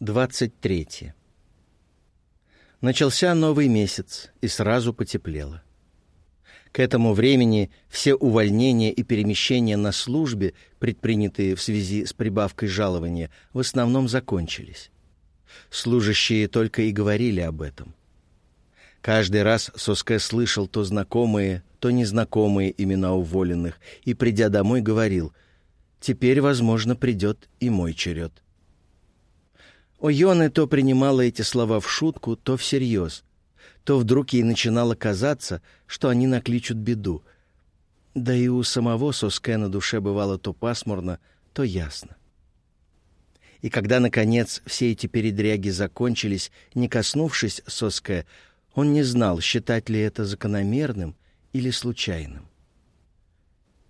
23. Начался новый месяц, и сразу потеплело. К этому времени все увольнения и перемещения на службе, предпринятые в связи с прибавкой жалования, в основном закончились. Служащие только и говорили об этом. Каждый раз Соске слышал то знакомые, то незнакомые имена уволенных, и, придя домой, говорил, «Теперь, возможно, придет и мой черед». Ойоне то принимала эти слова в шутку, то всерьез. То вдруг ей начинало казаться, что они накличут беду. Да и у самого Соске на душе бывало то пасмурно, то ясно. И когда, наконец, все эти передряги закончились, не коснувшись Соске, он не знал, считать ли это закономерным или случайным.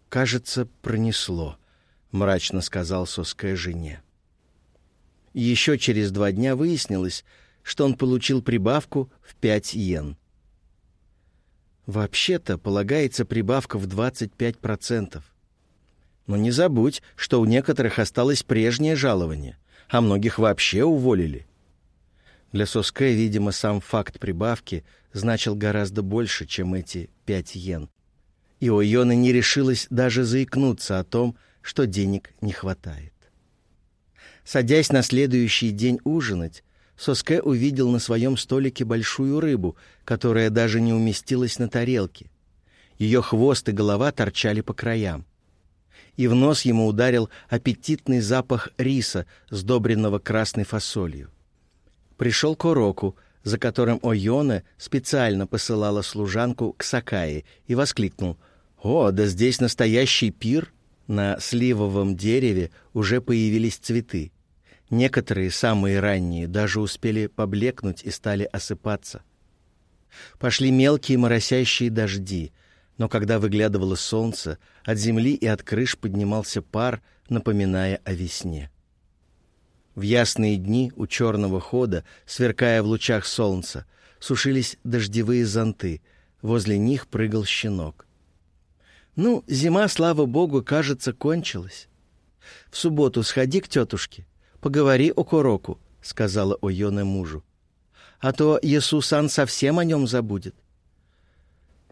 «Кажется, пронесло», — мрачно сказал Соске жене. Еще через два дня выяснилось, что он получил прибавку в 5 йен. Вообще-то полагается прибавка в 25%. Но не забудь, что у некоторых осталось прежнее жалование, а многих вообще уволили. Для Соске, видимо, сам факт прибавки значил гораздо больше, чем эти 5 йен. И Ойона не решилась даже заикнуться о том, что денег не хватает. Садясь на следующий день ужинать, Соске увидел на своем столике большую рыбу, которая даже не уместилась на тарелке. Ее хвост и голова торчали по краям. И в нос ему ударил аппетитный запах риса, сдобренного красной фасолью. Пришел Короку, за которым Ойона специально посылала служанку к Сакае, и воскликнул «О, да здесь настоящий пир!» На сливовом дереве уже появились цветы. Некоторые, самые ранние, даже успели поблекнуть и стали осыпаться. Пошли мелкие моросящие дожди, но когда выглядывало солнце, от земли и от крыш поднимался пар, напоминая о весне. В ясные дни у черного хода, сверкая в лучах солнца, сушились дождевые зонты, возле них прыгал щенок. Ну, зима, слава богу, кажется, кончилась. В субботу сходи к тетушке, поговори о Куроку, — сказала Ойоне мужу. А то Иисусан совсем о нем забудет.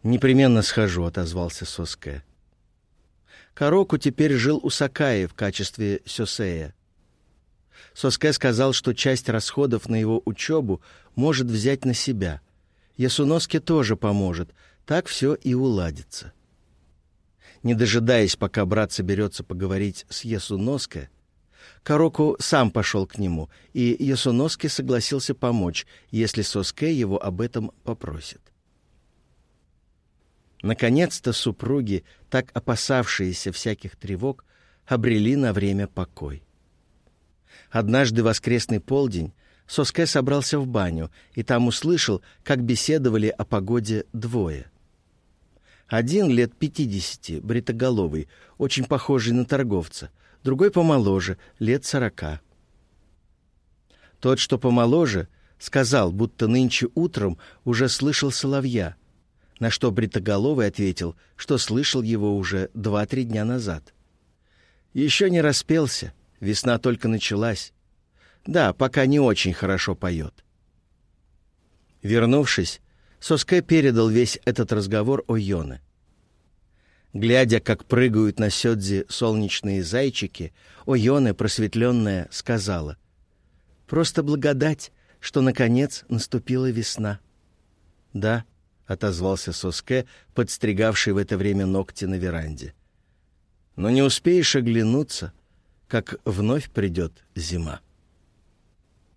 «Непременно схожу», — отозвался Соске. Короку теперь жил у Сакаи в качестве сёсея. Соске сказал, что часть расходов на его учебу может взять на себя. Ясуноске тоже поможет, так все и уладится. Не дожидаясь, пока брат соберется поговорить с Ясуноске, Кароку сам пошел к нему, и Ясуноски согласился помочь, если Соске его об этом попросит. Наконец-то супруги, так опасавшиеся всяких тревог, обрели на время покой. Однажды воскресный полдень Соске собрался в баню, и там услышал, как беседовали о погоде двое. Один лет пятидесяти, бритоголовый, очень похожий на торговца — другой помоложе, лет сорока. Тот, что помоложе, сказал, будто нынче утром уже слышал соловья, на что Бритоголовый ответил, что слышал его уже два-три дня назад. Еще не распелся, весна только началась. Да, пока не очень хорошо поет. Вернувшись, Соске передал весь этот разговор о Йоне. Глядя, как прыгают на сёдзе солнечные зайчики, Ойоне, просветленная, сказала, «Просто благодать, что, наконец, наступила весна». «Да», — отозвался Соске, подстригавший в это время ногти на веранде. «Но не успеешь оглянуться, как вновь придет зима».